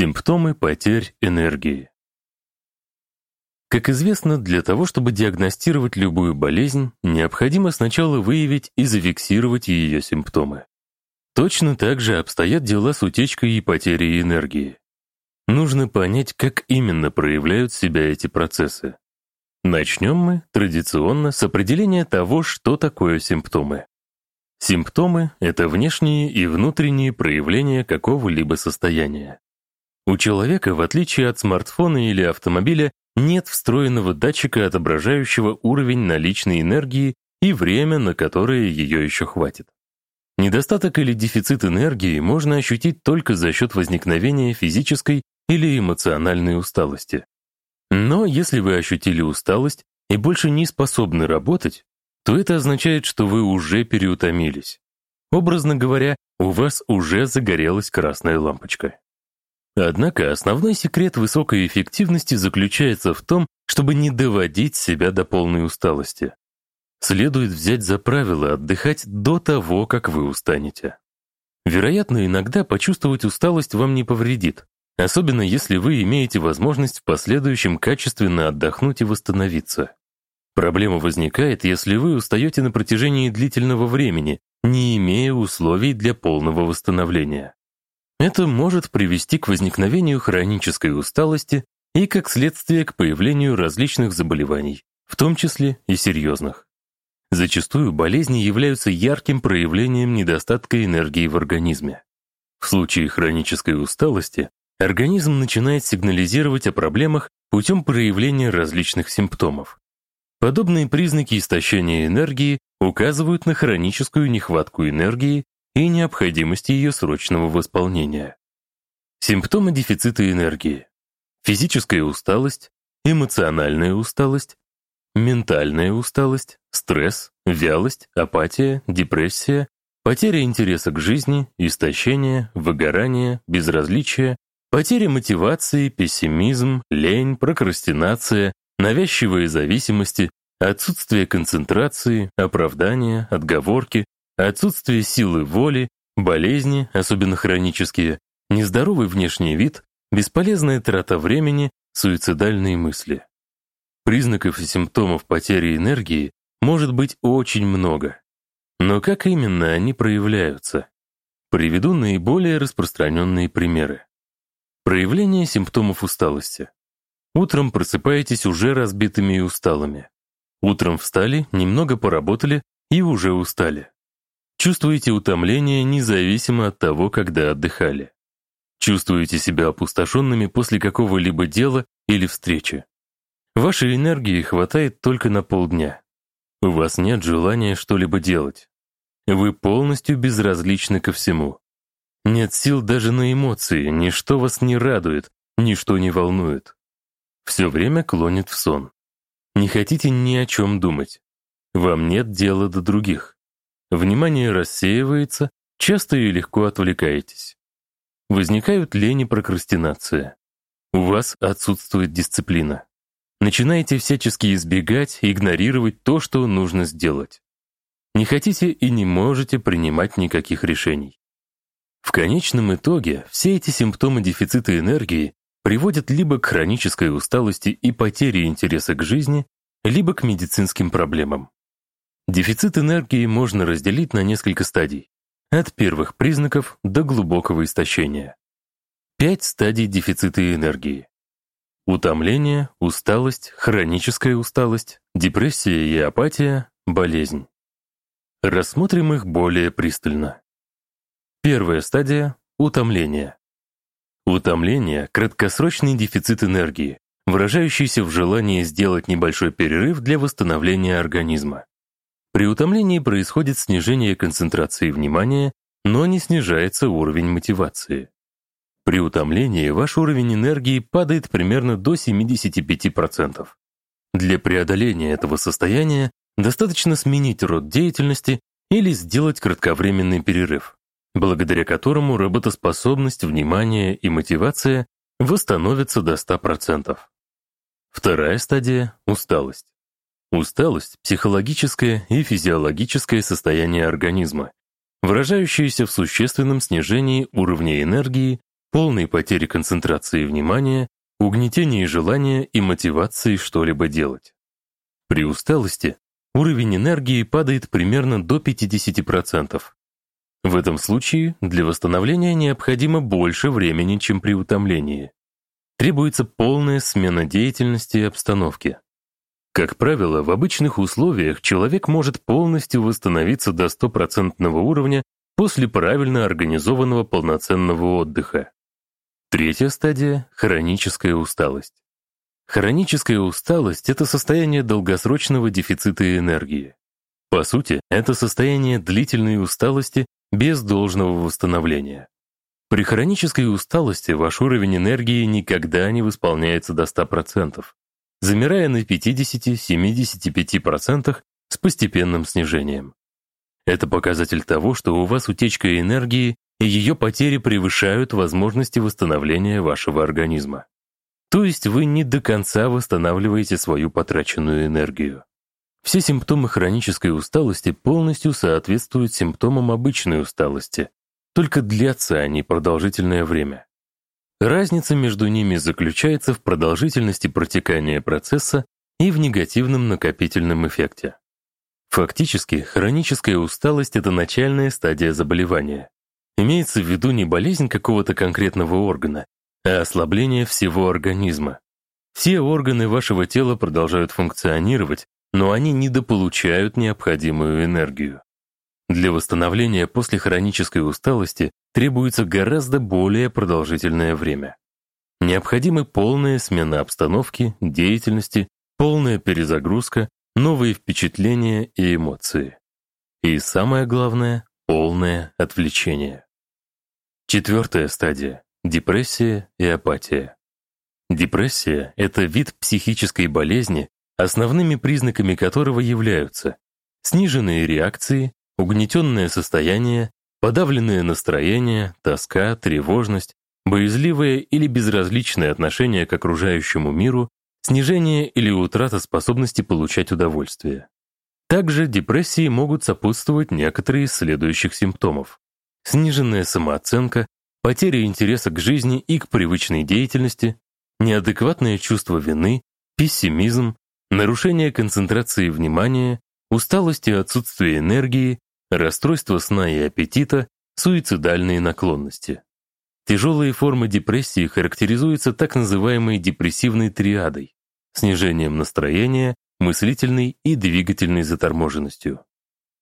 Симптомы потерь энергии. Как известно, для того, чтобы диагностировать любую болезнь, необходимо сначала выявить и зафиксировать ее симптомы. Точно так же обстоят дела с утечкой и потерей энергии. Нужно понять, как именно проявляют себя эти процессы. Начнем мы традиционно с определения того, что такое симптомы. Симптомы — это внешние и внутренние проявления какого-либо состояния. У человека, в отличие от смартфона или автомобиля, нет встроенного датчика, отображающего уровень наличной энергии и время, на которое ее еще хватит. Недостаток или дефицит энергии можно ощутить только за счет возникновения физической или эмоциональной усталости. Но если вы ощутили усталость и больше не способны работать, то это означает, что вы уже переутомились. Образно говоря, у вас уже загорелась красная лампочка. Однако основной секрет высокой эффективности заключается в том, чтобы не доводить себя до полной усталости. Следует взять за правило отдыхать до того, как вы устанете. Вероятно, иногда почувствовать усталость вам не повредит, особенно если вы имеете возможность в последующем качественно отдохнуть и восстановиться. Проблема возникает, если вы устаете на протяжении длительного времени, не имея условий для полного восстановления. Это может привести к возникновению хронической усталости и, как следствие, к появлению различных заболеваний, в том числе и серьезных. Зачастую болезни являются ярким проявлением недостатка энергии в организме. В случае хронической усталости организм начинает сигнализировать о проблемах путем проявления различных симптомов. Подобные признаки истощения энергии указывают на хроническую нехватку энергии и необходимости ее срочного восполнения. Симптомы дефицита энергии. Физическая усталость, эмоциональная усталость, ментальная усталость, стресс, вялость, апатия, депрессия, потеря интереса к жизни, истощение, выгорание, безразличие, потеря мотивации, пессимизм, лень, прокрастинация, навязчивые зависимости, отсутствие концентрации, оправдания, отговорки, Отсутствие силы воли, болезни, особенно хронические, нездоровый внешний вид, бесполезная трата времени, суицидальные мысли. Признаков и симптомов потери энергии может быть очень много. Но как именно они проявляются? Приведу наиболее распространенные примеры. Проявление симптомов усталости. Утром просыпаетесь уже разбитыми и усталыми. Утром встали, немного поработали и уже устали. Чувствуете утомление независимо от того, когда отдыхали. Чувствуете себя опустошенными после какого-либо дела или встречи. Вашей энергии хватает только на полдня. У вас нет желания что-либо делать. Вы полностью безразличны ко всему. Нет сил даже на эмоции, ничто вас не радует, ничто не волнует. Все время клонит в сон. Не хотите ни о чем думать. Вам нет дела до других. Внимание рассеивается, часто и легко отвлекаетесь. Возникают лень и прокрастинация. У вас отсутствует дисциплина. Начинаете всячески избегать игнорировать то, что нужно сделать. Не хотите и не можете принимать никаких решений. В конечном итоге все эти симптомы дефицита энергии приводят либо к хронической усталости и потере интереса к жизни, либо к медицинским проблемам. Дефицит энергии можно разделить на несколько стадий. От первых признаков до глубокого истощения. Пять стадий дефицита энергии. Утомление, усталость, хроническая усталость, депрессия и апатия, болезнь. Рассмотрим их более пристально. Первая стадия – утомление. Утомление – краткосрочный дефицит энергии, выражающийся в желании сделать небольшой перерыв для восстановления организма. При утомлении происходит снижение концентрации внимания, но не снижается уровень мотивации. При утомлении ваш уровень энергии падает примерно до 75%. Для преодоления этого состояния достаточно сменить род деятельности или сделать кратковременный перерыв, благодаря которому работоспособность, внимание и мотивация восстановятся до 100%. Вторая стадия — усталость. Усталость – психологическое и физиологическое состояние организма, выражающееся в существенном снижении уровня энергии полной потери концентрации внимания, угнетении желания и мотивации что-либо делать. При усталости уровень энергии падает примерно до 50%. В этом случае для восстановления необходимо больше времени, чем при утомлении. Требуется полная смена деятельности и обстановки. Как правило, в обычных условиях человек может полностью восстановиться до стопроцентного уровня после правильно организованного полноценного отдыха. Третья стадия – хроническая усталость. Хроническая усталость – это состояние долгосрочного дефицита энергии. По сути, это состояние длительной усталости без должного восстановления. При хронической усталости ваш уровень энергии никогда не восполняется до 100%, замирая на 50-75% с постепенным снижением. Это показатель того, что у вас утечка энергии и ее потери превышают возможности восстановления вашего организма. То есть вы не до конца восстанавливаете свою потраченную энергию. Все симптомы хронической усталости полностью соответствуют симптомам обычной усталости, только длятся они продолжительное время. Разница между ними заключается в продолжительности протекания процесса и в негативном накопительном эффекте. Фактически, хроническая усталость – это начальная стадия заболевания. Имеется в виду не болезнь какого-то конкретного органа, а ослабление всего организма. Все органы вашего тела продолжают функционировать, но они недополучают необходимую энергию. Для восстановления после хронической усталости требуется гораздо более продолжительное время. Необходимы полная смена обстановки, деятельности, полная перезагрузка, новые впечатления и эмоции. И самое главное — полное отвлечение. Четвертая стадия — депрессия и апатия. Депрессия — это вид психической болезни, основными признаками которого являются сниженные реакции, угнетенное состояние, подавленное настроение, тоска, тревожность, боязливое или безразличное отношение к окружающему миру, снижение или утрата способности получать удовольствие. Также депрессии могут сопутствовать некоторые из следующих симптомов. Сниженная самооценка, потеря интереса к жизни и к привычной деятельности, неадекватное чувство вины, пессимизм, нарушение концентрации внимания, усталость и отсутствие энергии, расстройство сна и аппетита, суицидальные наклонности. Тяжелые формы депрессии характеризуются так называемой депрессивной триадой – снижением настроения, мыслительной и двигательной заторможенностью.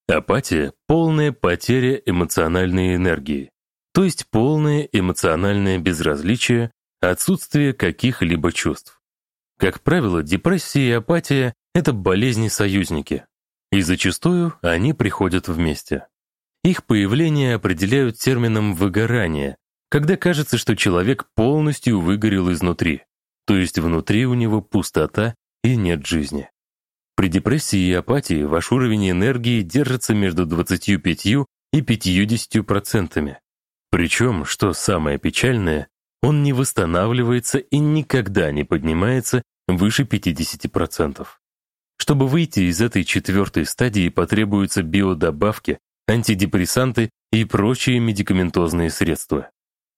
Апатия – полная потеря эмоциональной энергии, то есть полное эмоциональное безразличие, отсутствие каких-либо чувств. Как правило, депрессия и апатия – это болезни-союзники, и зачастую они приходят вместе. Их появление определяют термином «выгорание», когда кажется, что человек полностью выгорел изнутри, то есть внутри у него пустота и нет жизни. При депрессии и апатии ваш уровень энергии держится между 25 и 50 процентами. Причем, что самое печальное, он не восстанавливается и никогда не поднимается выше 50%. Чтобы выйти из этой четвертой стадии, потребуются биодобавки, антидепрессанты и прочие медикаментозные средства.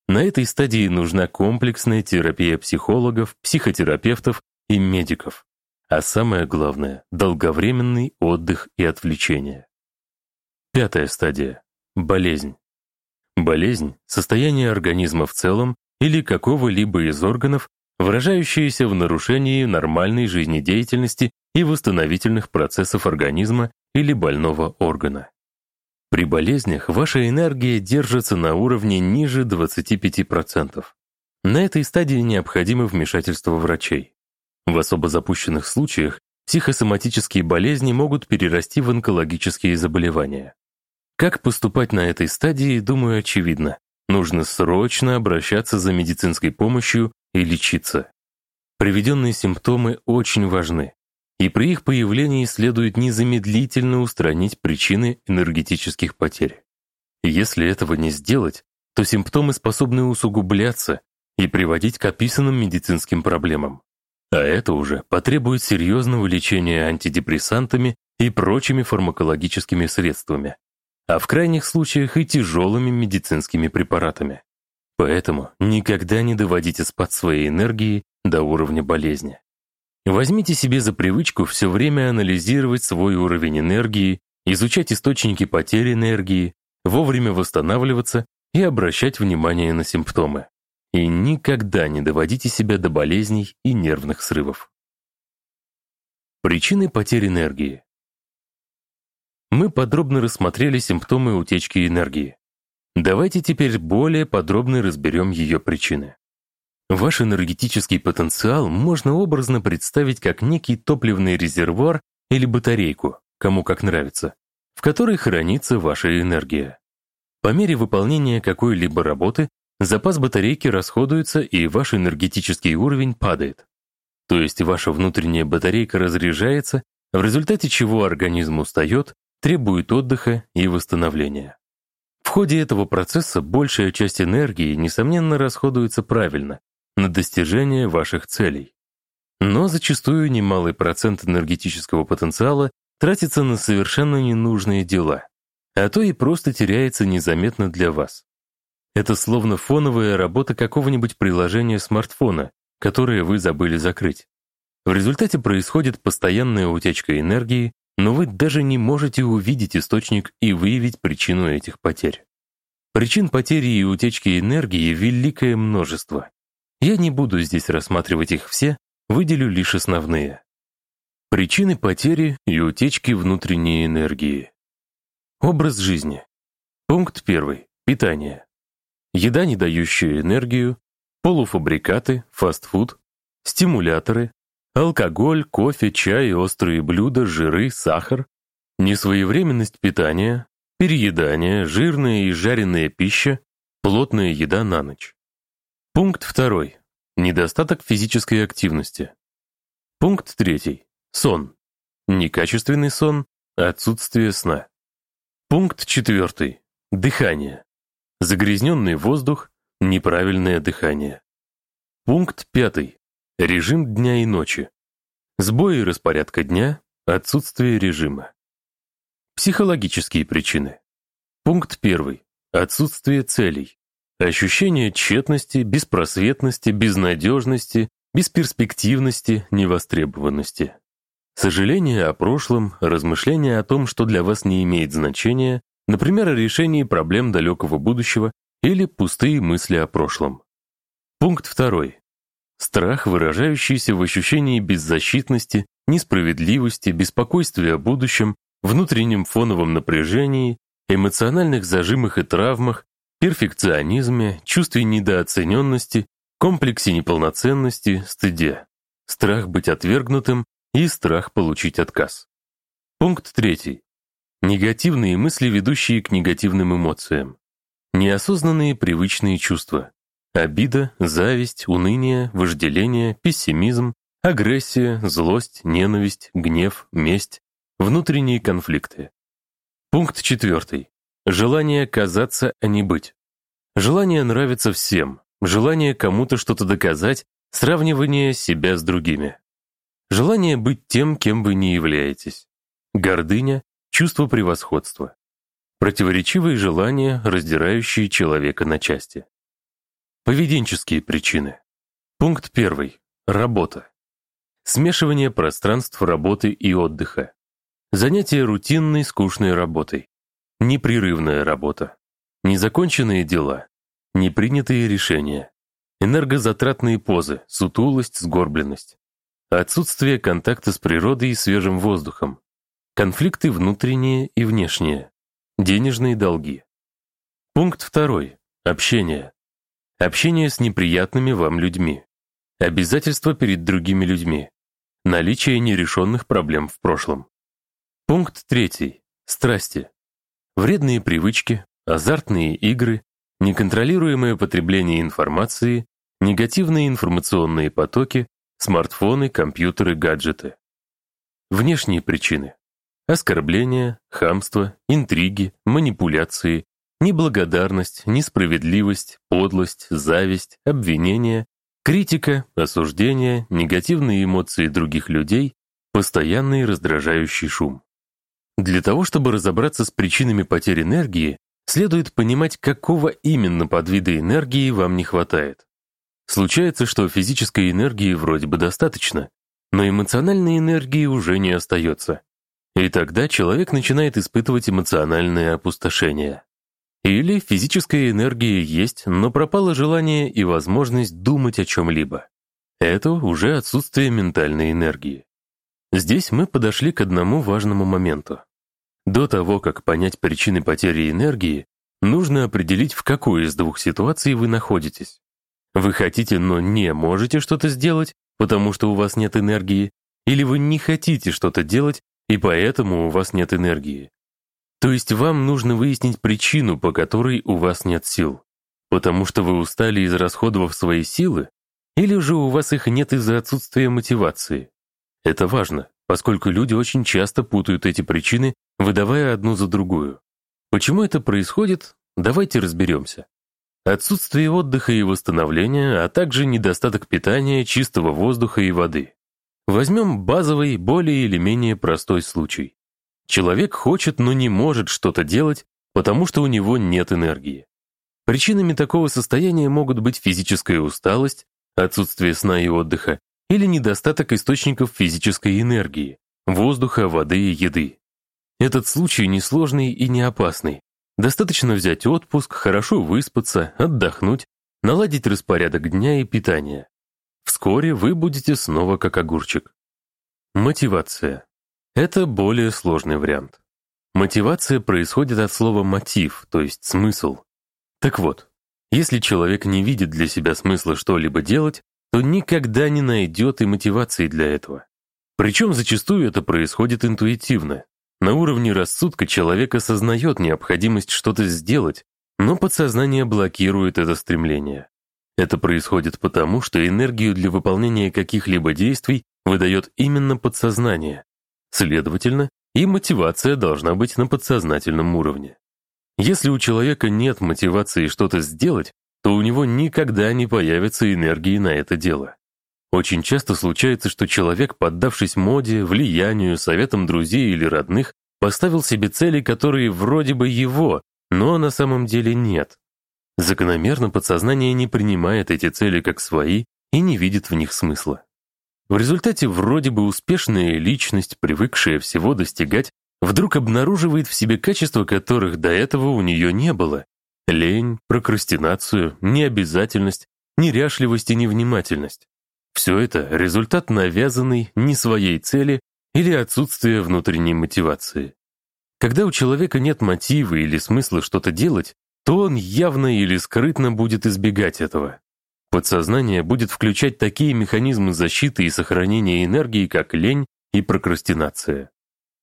На этой стадии нужна комплексная терапия психологов, психотерапевтов и медиков. А самое главное – долговременный отдых и отвлечение. Пятая стадия – болезнь. Болезнь – состояние организма в целом или какого-либо из органов, выражающееся в нарушении нормальной жизнедеятельности и восстановительных процессов организма или больного органа. При болезнях ваша энергия держится на уровне ниже 25%. На этой стадии необходимо вмешательство врачей. В особо запущенных случаях психосоматические болезни могут перерасти в онкологические заболевания. Как поступать на этой стадии, думаю, очевидно. Нужно срочно обращаться за медицинской помощью и лечиться. Приведенные симптомы очень важны и при их появлении следует незамедлительно устранить причины энергетических потерь. Если этого не сделать, то симптомы способны усугубляться и приводить к описанным медицинским проблемам. А это уже потребует серьезного лечения антидепрессантами и прочими фармакологическими средствами, а в крайних случаях и тяжелыми медицинскими препаратами. Поэтому никогда не доводите спад своей энергии до уровня болезни. Возьмите себе за привычку все время анализировать свой уровень энергии, изучать источники потери энергии, вовремя восстанавливаться и обращать внимание на симптомы. И никогда не доводите себя до болезней и нервных срывов. Причины потери энергии. Мы подробно рассмотрели симптомы утечки энергии. Давайте теперь более подробно разберем ее причины. Ваш энергетический потенциал можно образно представить как некий топливный резервуар или батарейку, кому как нравится, в которой хранится ваша энергия. По мере выполнения какой-либо работы запас батарейки расходуется и ваш энергетический уровень падает. То есть ваша внутренняя батарейка разряжается, в результате чего организм устает, требует отдыха и восстановления. В ходе этого процесса большая часть энергии, несомненно, расходуется правильно, на достижение ваших целей. Но зачастую немалый процент энергетического потенциала тратится на совершенно ненужные дела, а то и просто теряется незаметно для вас. Это словно фоновая работа какого-нибудь приложения смартфона, которое вы забыли закрыть. В результате происходит постоянная утечка энергии, но вы даже не можете увидеть источник и выявить причину этих потерь. Причин потери и утечки энергии великое множество. Я не буду здесь рассматривать их все, выделю лишь основные. Причины потери и утечки внутренней энергии. Образ жизни. Пункт первый. Питание. Еда, не дающая энергию, полуфабрикаты, фастфуд, стимуляторы, алкоголь, кофе, чай, острые блюда, жиры, сахар, несвоевременность питания, переедание, жирная и жареная пища, плотная еда на ночь. Пункт второй. Недостаток физической активности. Пункт третий. Сон. Некачественный сон, отсутствие сна. Пункт четвертый. Дыхание. Загрязненный воздух, неправильное дыхание. Пункт пятый. Режим дня и ночи. Сбои распорядка дня, отсутствие режима. Психологические причины. Пункт первый. Отсутствие целей. Ощущение тщетности, беспросветности, безнадежности, бесперспективности, невостребованности. Сожаление о прошлом, размышления о том, что для вас не имеет значения, например, о решении проблем далекого будущего или пустые мысли о прошлом. Пункт второй. Страх, выражающийся в ощущении беззащитности, несправедливости, беспокойствия о будущем, внутреннем фоновом напряжении, эмоциональных зажимах и травмах, перфекционизме, чувстве недооцененности, комплексе неполноценности, стыде, страх быть отвергнутым и страх получить отказ. Пункт третий. Негативные мысли, ведущие к негативным эмоциям. Неосознанные привычные чувства. Обида, зависть, уныние, вожделение, пессимизм, агрессия, злость, ненависть, гнев, месть, внутренние конфликты. Пункт четвертый. Желание казаться, а не быть. Желание нравится всем. Желание кому-то что-то доказать, сравнивание себя с другими. Желание быть тем, кем вы не являетесь. Гордыня, чувство превосходства. Противоречивые желания, раздирающие человека на части. Поведенческие причины. Пункт первый. Работа. Смешивание пространств работы и отдыха. Занятие рутинной, скучной работой. Непрерывная работа. Незаконченные дела. Непринятые решения. Энергозатратные позы, сутулость, сгорбленность. Отсутствие контакта с природой и свежим воздухом. Конфликты внутренние и внешние. Денежные долги. Пункт второй. Общение. Общение с неприятными вам людьми. Обязательства перед другими людьми. Наличие нерешенных проблем в прошлом. Пункт третий. Страсти. Вредные привычки, азартные игры, неконтролируемое потребление информации, негативные информационные потоки, смартфоны, компьютеры, гаджеты. Внешние причины. Оскорбления, хамство, интриги, манипуляции, неблагодарность, несправедливость, подлость, зависть, обвинения, критика, осуждение, негативные эмоции других людей, постоянный раздражающий шум. Для того, чтобы разобраться с причинами потери энергии, следует понимать, какого именно подвида энергии вам не хватает. Случается, что физической энергии вроде бы достаточно, но эмоциональной энергии уже не остается. И тогда человек начинает испытывать эмоциональное опустошение. Или физическая энергия есть, но пропало желание и возможность думать о чем-либо. Это уже отсутствие ментальной энергии. Здесь мы подошли к одному важному моменту. До того, как понять причины потери энергии, нужно определить, в какой из двух ситуаций вы находитесь. Вы хотите, но не можете что-то сделать, потому что у вас нет энергии, или вы не хотите что-то делать, и поэтому у вас нет энергии. То есть вам нужно выяснить причину, по которой у вас нет сил. Потому что вы устали, израсходовав свои силы, или же у вас их нет из-за отсутствия мотивации. Это важно, поскольку люди очень часто путают эти причины, выдавая одну за другую. Почему это происходит, давайте разберемся. Отсутствие отдыха и восстановления, а также недостаток питания, чистого воздуха и воды. Возьмем базовый, более или менее простой случай. Человек хочет, но не может что-то делать, потому что у него нет энергии. Причинами такого состояния могут быть физическая усталость, отсутствие сна и отдыха, или недостаток источников физической энергии, воздуха, воды и еды. Этот случай несложный и не опасный. Достаточно взять отпуск, хорошо выспаться, отдохнуть, наладить распорядок дня и питания. Вскоре вы будете снова как огурчик. Мотивация. Это более сложный вариант. Мотивация происходит от слова «мотив», то есть «смысл». Так вот, если человек не видит для себя смысла что-либо делать, то никогда не найдет и мотивации для этого. Причем зачастую это происходит интуитивно. На уровне рассудка человек осознает необходимость что-то сделать, но подсознание блокирует это стремление. Это происходит потому, что энергию для выполнения каких-либо действий выдает именно подсознание. Следовательно, и мотивация должна быть на подсознательном уровне. Если у человека нет мотивации что-то сделать, то у него никогда не появится энергии на это дело. Очень часто случается, что человек, поддавшись моде, влиянию, советам друзей или родных, поставил себе цели, которые вроде бы его, но на самом деле нет. Закономерно подсознание не принимает эти цели как свои и не видит в них смысла. В результате вроде бы успешная личность, привыкшая всего достигать, вдруг обнаруживает в себе качества, которых до этого у нее не было, Лень, прокрастинацию, необязательность, неряшливость и невнимательность. Все это — результат навязанной, не своей цели или отсутствия внутренней мотивации. Когда у человека нет мотива или смысла что-то делать, то он явно или скрытно будет избегать этого. Подсознание будет включать такие механизмы защиты и сохранения энергии, как лень и прокрастинация.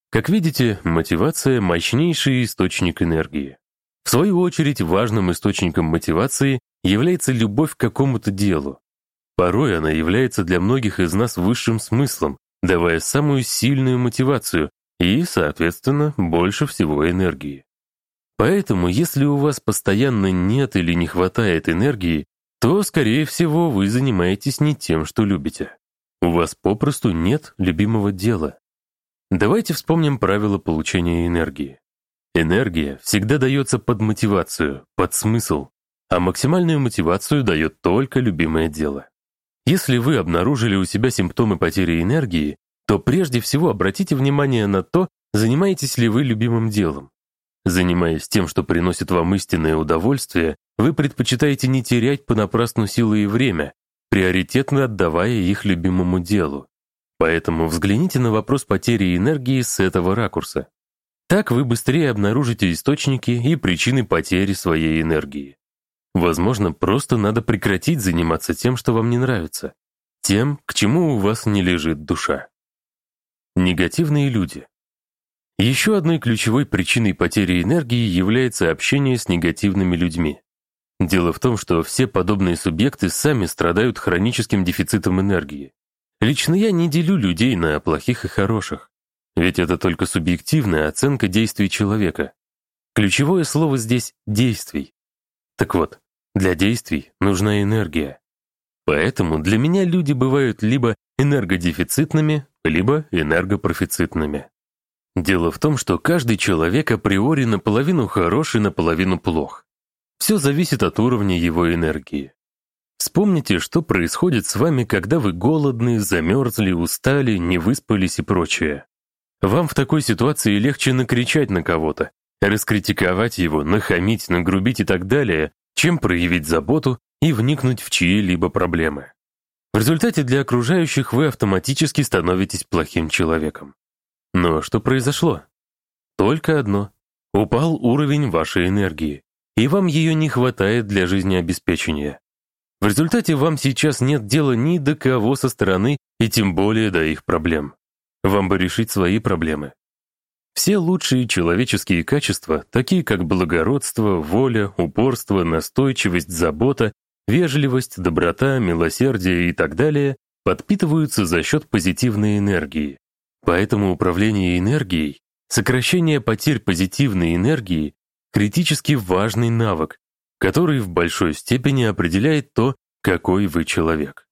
Как видите, мотивация – мощнейший источник энергии. В свою очередь, важным источником мотивации является любовь к какому-то делу. Порой она является для многих из нас высшим смыслом, давая самую сильную мотивацию и, соответственно, больше всего энергии. Поэтому, если у вас постоянно нет или не хватает энергии, то, скорее всего, вы занимаетесь не тем, что любите. У вас попросту нет любимого дела. Давайте вспомним правила получения энергии. Энергия всегда дается под мотивацию, под смысл, а максимальную мотивацию дает только любимое дело. Если вы обнаружили у себя симптомы потери энергии, то прежде всего обратите внимание на то, занимаетесь ли вы любимым делом. Занимаясь тем, что приносит вам истинное удовольствие, вы предпочитаете не терять понапрасну силы и время, приоритетно отдавая их любимому делу. Поэтому взгляните на вопрос потери энергии с этого ракурса. Так вы быстрее обнаружите источники и причины потери своей энергии. Возможно, просто надо прекратить заниматься тем, что вам не нравится, тем, к чему у вас не лежит душа. Негативные люди. Еще одной ключевой причиной потери энергии является общение с негативными людьми. Дело в том, что все подобные субъекты сами страдают хроническим дефицитом энергии. Лично я не делю людей на плохих и хороших. Ведь это только субъективная оценка действий человека. Ключевое слово здесь «действий». Так вот, для действий нужна энергия. Поэтому для меня люди бывают либо энергодефицитными, либо энергопрофицитными. Дело в том, что каждый человек априори наполовину хорош и наполовину плох. Все зависит от уровня его энергии. Вспомните, что происходит с вами, когда вы голодны, замерзли, устали, не выспались и прочее. Вам в такой ситуации легче накричать на кого-то, раскритиковать его, нахамить, нагрубить и так далее, чем проявить заботу и вникнуть в чьи-либо проблемы. В результате для окружающих вы автоматически становитесь плохим человеком. Но что произошло? Только одно. Упал уровень вашей энергии, и вам ее не хватает для жизнеобеспечения. В результате вам сейчас нет дела ни до кого со стороны, и тем более до их проблем. Вам бы решить свои проблемы. Все лучшие человеческие качества, такие как благородство, воля, упорство, настойчивость, забота, вежливость, доброта, милосердие и так далее, подпитываются за счет позитивной энергии. Поэтому управление энергией, сокращение потерь позитивной энергии – критически важный навык, который в большой степени определяет то, какой вы человек.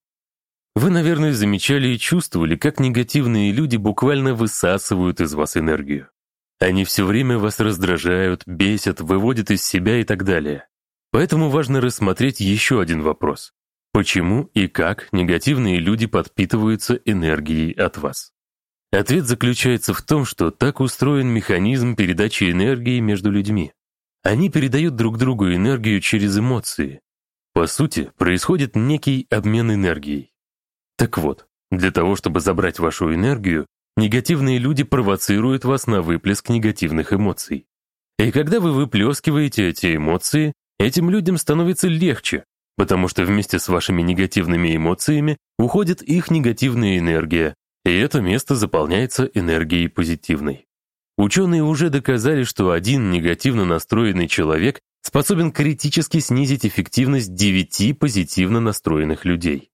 Вы, наверное, замечали и чувствовали, как негативные люди буквально высасывают из вас энергию. Они все время вас раздражают, бесят, выводят из себя и так далее. Поэтому важно рассмотреть еще один вопрос. Почему и как негативные люди подпитываются энергией от вас? Ответ заключается в том, что так устроен механизм передачи энергии между людьми. Они передают друг другу энергию через эмоции. По сути, происходит некий обмен энергией. Так вот, для того, чтобы забрать вашу энергию, негативные люди провоцируют вас на выплеск негативных эмоций. И когда вы выплескиваете эти эмоции, этим людям становится легче, потому что вместе с вашими негативными эмоциями уходит их негативная энергия, и это место заполняется энергией позитивной. Ученые уже доказали, что один негативно настроенный человек способен критически снизить эффективность девяти позитивно настроенных людей.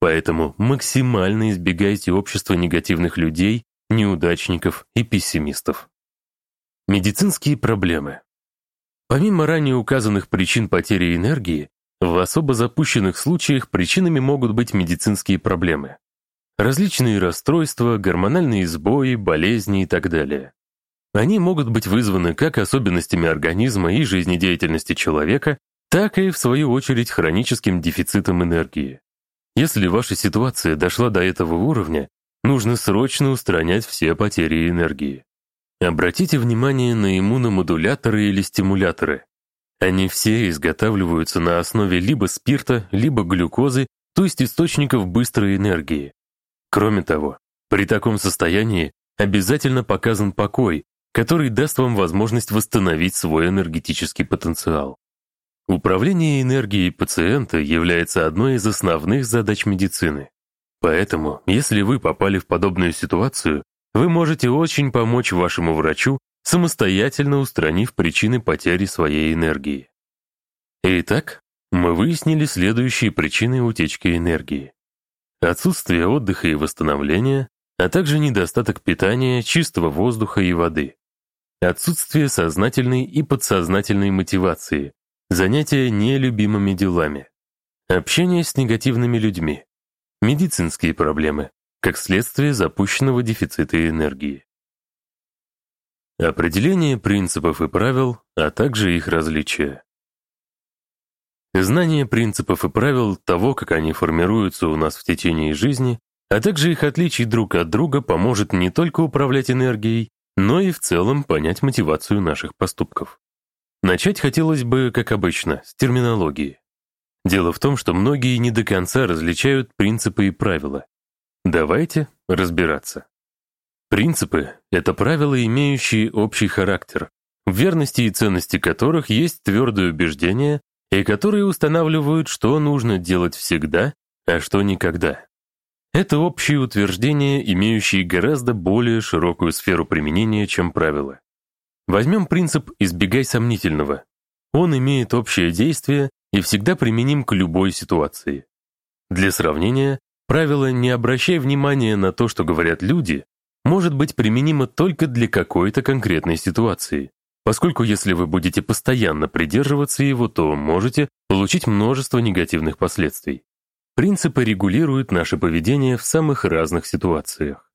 Поэтому максимально избегайте общества негативных людей, неудачников и пессимистов. Медицинские проблемы. Помимо ранее указанных причин потери энергии, в особо запущенных случаях причинами могут быть медицинские проблемы. Различные расстройства, гормональные сбои, болезни и так далее. Они могут быть вызваны как особенностями организма и жизнедеятельности человека, так и, в свою очередь, хроническим дефицитом энергии. Если ваша ситуация дошла до этого уровня, нужно срочно устранять все потери энергии. Обратите внимание на иммуномодуляторы или стимуляторы. Они все изготавливаются на основе либо спирта, либо глюкозы, то есть источников быстрой энергии. Кроме того, при таком состоянии обязательно показан покой, который даст вам возможность восстановить свой энергетический потенциал. Управление энергией пациента является одной из основных задач медицины. Поэтому, если вы попали в подобную ситуацию, вы можете очень помочь вашему врачу, самостоятельно устранив причины потери своей энергии. Итак, мы выяснили следующие причины утечки энергии. Отсутствие отдыха и восстановления, а также недостаток питания, чистого воздуха и воды. Отсутствие сознательной и подсознательной мотивации, занятия нелюбимыми делами. Общение с негативными людьми. Медицинские проблемы, как следствие запущенного дефицита энергии. Определение принципов и правил, а также их различия. Знание принципов и правил того, как они формируются у нас в течение жизни, а также их отличий друг от друга поможет не только управлять энергией, но и в целом понять мотивацию наших поступков. Начать хотелось бы, как обычно, с терминологии. Дело в том, что многие не до конца различают принципы и правила. Давайте разбираться. Принципы — это правила, имеющие общий характер, в верности и ценности которых есть твердое убеждение и которые устанавливают, что нужно делать всегда, а что никогда. Это общие утверждения, имеющие гораздо более широкую сферу применения, чем правила. Возьмем принцип «избегай сомнительного». Он имеет общее действие и всегда применим к любой ситуации. Для сравнения, правило «не обращай внимания на то, что говорят люди» может быть применимо только для какой-то конкретной ситуации, поскольку если вы будете постоянно придерживаться его, то можете получить множество негативных последствий. Принципы регулируют наше поведение в самых разных ситуациях.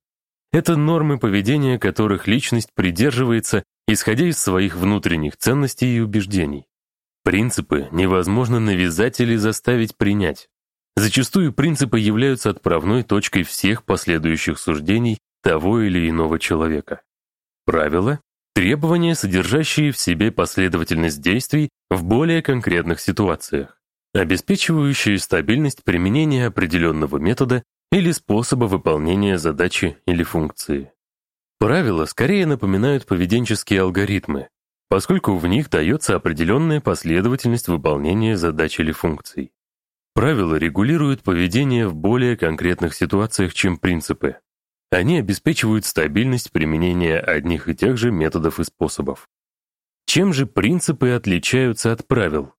Это нормы поведения, которых личность придерживается, исходя из своих внутренних ценностей и убеждений. Принципы невозможно навязать или заставить принять. Зачастую принципы являются отправной точкой всех последующих суждений того или иного человека. Правила — требования, содержащие в себе последовательность действий в более конкретных ситуациях, обеспечивающие стабильность применения определенного метода или способа выполнения задачи или функции. Правила скорее напоминают поведенческие алгоритмы, поскольку в них дается определенная последовательность выполнения задач или функций. Правила регулируют поведение в более конкретных ситуациях, чем принципы. Они обеспечивают стабильность применения одних и тех же методов и способов. Чем же принципы отличаются от правил?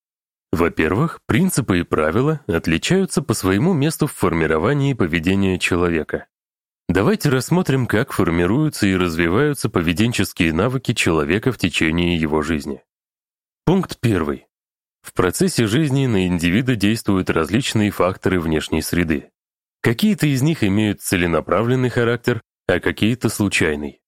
Во-первых, принципы и правила отличаются по своему месту в формировании поведения человека. Давайте рассмотрим, как формируются и развиваются поведенческие навыки человека в течение его жизни. Пункт первый. В процессе жизни на индивида действуют различные факторы внешней среды. Какие-то из них имеют целенаправленный характер, а какие-то случайный.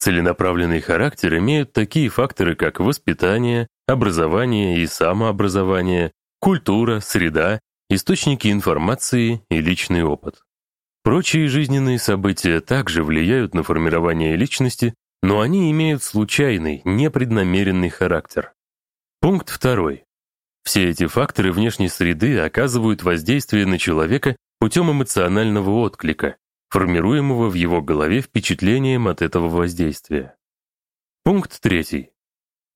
Целенаправленный характер имеют такие факторы, как воспитание, образование и самообразование, культура, среда, источники информации и личный опыт. Прочие жизненные события также влияют на формирование личности, но они имеют случайный, непреднамеренный характер. Пункт второй. Все эти факторы внешней среды оказывают воздействие на человека путем эмоционального отклика, формируемого в его голове впечатлением от этого воздействия. Пункт третий.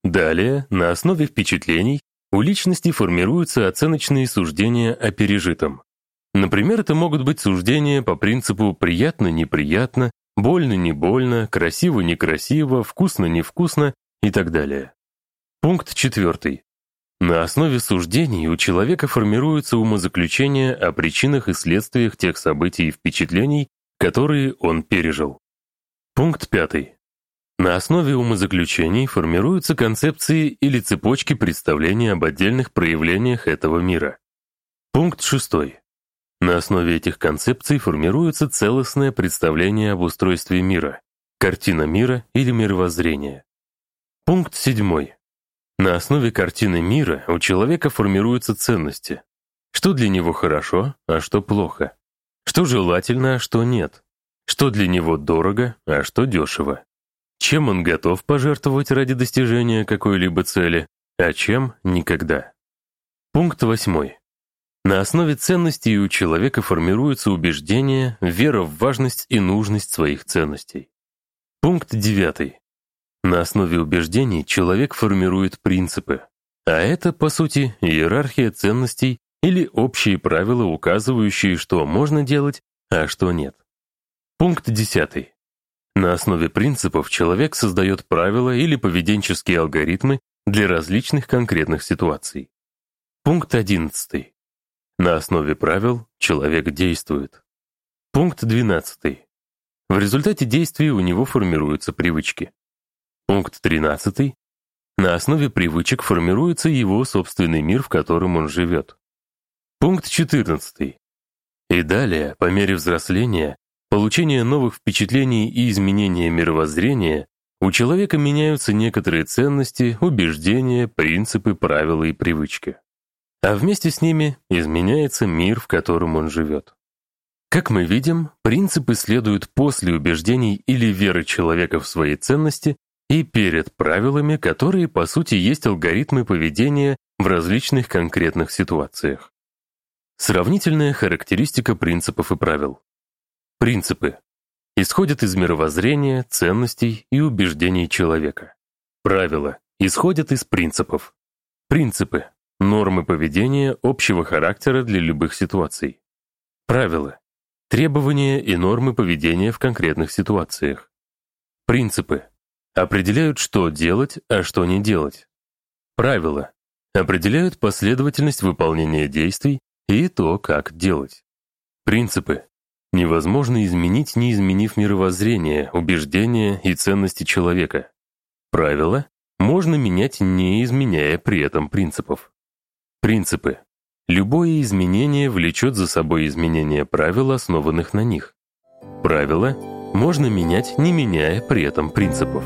Далее, на основе впечатлений, у личности формируются оценочные суждения о пережитом. Например, это могут быть суждения по принципу «приятно-неприятно», «больно-не больно», «красиво-некрасиво», красиво вкусно вкусно и так далее. Пункт четвертый. На основе суждений у человека формируются умозаключения о причинах и следствиях тех событий и впечатлений, которые он пережил. Пункт пятый. На основе умозаключений формируются концепции или цепочки представлений об отдельных проявлениях этого мира. Пункт шестой. На основе этих концепций формируется целостное представление об устройстве мира, картина мира или мировоззрение. Пункт седьмой. На основе картины мира у человека формируются ценности. Что для него хорошо, а что плохо. Что желательно, а что нет. Что для него дорого, а что дешево. Чем он готов пожертвовать ради достижения какой-либо цели, а чем — никогда. Пункт восьмой. На основе ценностей у человека формируются убеждения, вера в важность и нужность своих ценностей. Пункт девятый. На основе убеждений человек формирует принципы. А это, по сути, иерархия ценностей или общие правила, указывающие, что можно делать, а что нет. Пункт десятый. На основе принципов человек создает правила или поведенческие алгоритмы для различных конкретных ситуаций. Пункт одиннадцатый. На основе правил человек действует. Пункт 12. В результате действий у него формируются привычки. Пункт 13. На основе привычек формируется его собственный мир, в котором он живет. Пункт 14. И далее, по мере взросления, получения новых впечатлений и изменения мировоззрения, у человека меняются некоторые ценности, убеждения, принципы, правила и привычки а вместе с ними изменяется мир, в котором он живет. Как мы видим, принципы следуют после убеждений или веры человека в свои ценности и перед правилами, которые по сути есть алгоритмы поведения в различных конкретных ситуациях. Сравнительная характеристика принципов и правил. Принципы исходят из мировоззрения, ценностей и убеждений человека. Правила исходят из принципов. Принципы Нормы поведения общего характера для любых ситуаций. Правила. Требования и нормы поведения в конкретных ситуациях. Принципы. Определяют, что делать, а что не делать. Правила. Определяют последовательность выполнения действий и то, как делать. Принципы. Невозможно изменить, не изменив мировоззрение, убеждения и ценности человека. Правила можно менять, не изменяя при этом принципов. Принципы. Любое изменение влечет за собой изменение правил, основанных на них. Правила можно менять, не меняя при этом принципов.